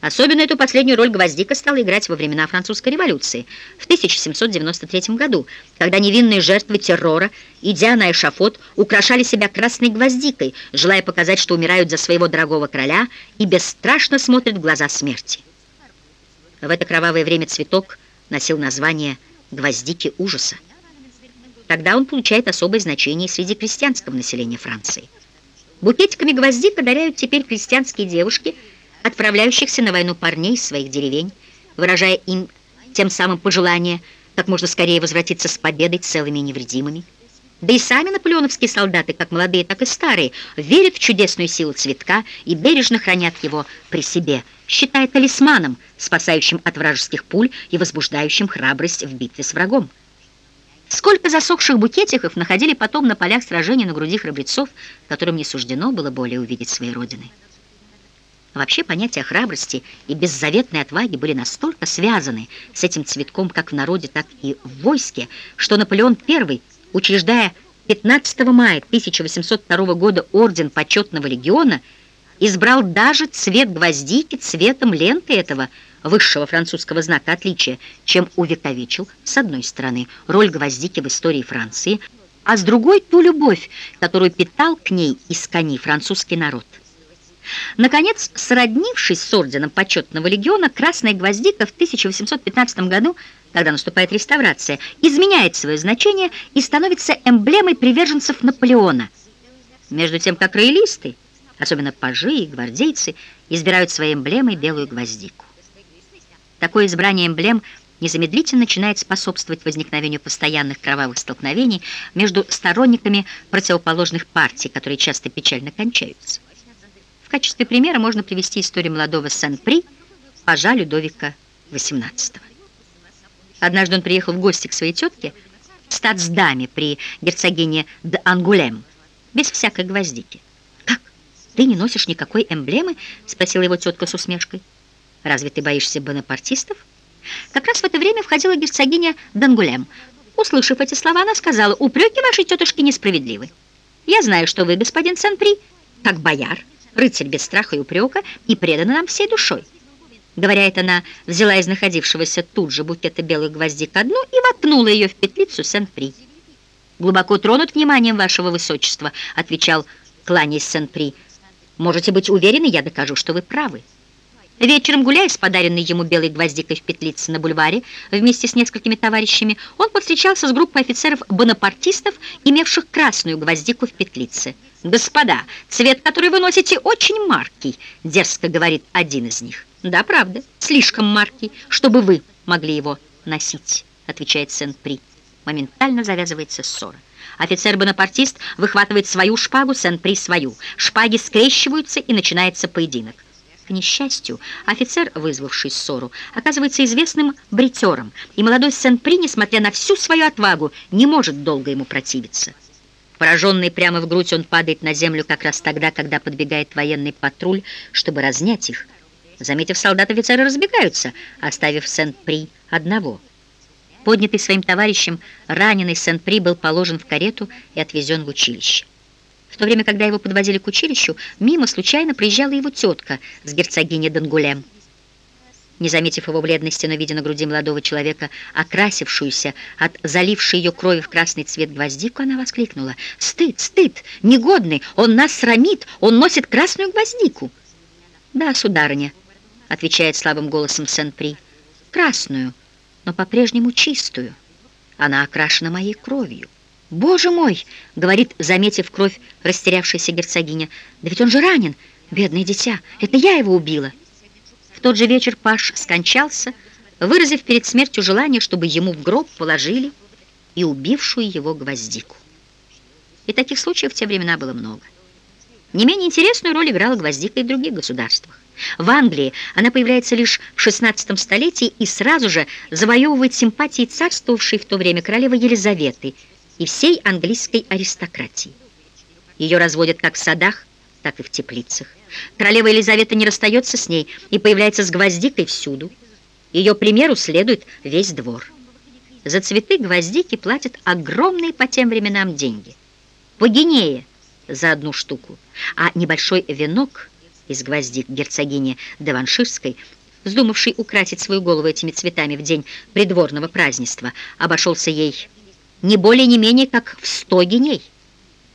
Особенно эту последнюю роль гвоздика стала играть во времена французской революции в 1793 году, когда невинные жертвы террора, идя на эшафот, украшали себя красной гвоздикой, желая показать, что умирают за своего дорогого короля и бесстрашно смотрят в глаза смерти. В это кровавое время цветок носил название «гвоздики ужаса». Тогда он получает особое значение среди крестьянского населения Франции. Букетиками гвоздик одаряют теперь крестьянские девушки – отправляющихся на войну парней из своих деревень, выражая им тем самым пожелание как можно скорее возвратиться с победой целыми и невредимыми. Да и сами наполеоновские солдаты, как молодые, так и старые, верят в чудесную силу цветка и бережно хранят его при себе, считая талисманом, спасающим от вражеских пуль и возбуждающим храбрость в битве с врагом. Сколько засохших букетиков находили потом на полях сражений на груди храбрецов, которым не суждено было более увидеть своей родины. Вообще понятия храбрости и беззаветной отваги были настолько связаны с этим цветком как в народе, так и в войске, что Наполеон I, учреждая 15 мая 1802 года орден почетного легиона, избрал даже цвет гвоздики цветом ленты этого высшего французского знака отличия, чем увековечил, с одной стороны, роль гвоздики в истории Франции, а с другой ту любовь, которую питал к ней из кони французский народ. Наконец, сроднившись с орденом почетного легиона, Красная Гвоздика в 1815 году, когда наступает реставрация, изменяет свое значение и становится эмблемой приверженцев Наполеона. Между тем, как роялисты, особенно пажи и гвардейцы, избирают своей эмблемой белую гвоздику. Такое избрание эмблем незамедлительно начинает способствовать возникновению постоянных кровавых столкновений между сторонниками противоположных партий, которые часто печально кончаются. Качестве примера можно привести историю молодого Сен-При, пажа Людовика XVIII. Однажды он приехал в гости к своей тетке, статсдаме при герцогине де Ангулем, без всякой гвоздики. «Как? Ты не носишь никакой эмблемы?» — спросила его тетка с усмешкой. «Разве ты боишься бонапартистов?» Как раз в это время входила герцогиня Дангулем. Услышав эти слова, она сказала, «Упреки вашей тетушки несправедливы. Я знаю, что вы, господин Сен-При, как бояр, рыцарь без страха и упрека, и предана нам всей душой. Говоря это, она взяла из находившегося тут же букета белых гвоздик одну и воткнула ее в петлицу Сен-При. «Глубоко тронут вниманием вашего высочества», — отвечал, кланяясь Сен-При. «Можете быть уверены, я докажу, что вы правы». Вечером, гуляя с подаренной ему белой гвоздикой в петлице на бульваре вместе с несколькими товарищами, он повстречался с группой офицеров-бонапартистов, имевших красную гвоздику в петлице. «Господа, цвет, который вы носите, очень маркий», — дерзко говорит один из них. «Да, правда, слишком маркий, чтобы вы могли его носить», — отвечает Сен-При. Моментально завязывается ссора. Офицер-бонапартист выхватывает свою шпагу, Сен-При свою. Шпаги скрещиваются, и начинается поединок. К несчастью, офицер, вызвавший ссору, оказывается известным бритером, и молодой Сен-При, несмотря на всю свою отвагу, не может долго ему противиться. Пораженный прямо в грудь, он падает на землю как раз тогда, когда подбегает военный патруль, чтобы разнять их. Заметив солдат, офицеры разбегаются, оставив Сен-При одного. Поднятый своим товарищем, раненый Сен-При был положен в карету и отвезен в училище. В то время, когда его подвозили к училищу, мимо случайно приезжала его тетка с герцогиней Дангулем. Не заметив его бледности, но видя на груди молодого человека, окрасившуюся от залившей ее крови в красный цвет гвоздику, она воскликнула. «Стыд, стыд! Негодный! Он нас срамит! Он носит красную гвоздику!» «Да, сударыня», — отвечает слабым голосом Сен-При, — «красную, но по-прежнему чистую. Она окрашена моей кровью». «Боже мой!» — говорит, заметив кровь растерявшаяся герцогиня. «Да ведь он же ранен, бедное дитя! Это я его убила!» В тот же вечер Паш скончался, выразив перед смертью желание, чтобы ему в гроб положили и убившую его гвоздику. И таких случаев в те времена было много. Не менее интересную роль играла гвоздика и в других государствах. В Англии она появляется лишь в XVI столетии и сразу же завоевывает симпатии царствовавшей в то время королевы Елизаветы – и всей английской аристократии. Ее разводят как в садах, так и в теплицах. Королева Елизавета не расстается с ней и появляется с гвоздикой всюду. Ее примеру следует весь двор. За цветы гвоздики платят огромные по тем временам деньги. По гинее за одну штуку, а небольшой венок из гвоздик герцогини Деванширской, вздумавший украсить свою голову этими цветами в день придворного празднества, обошелся ей не более не менее как в сто геней.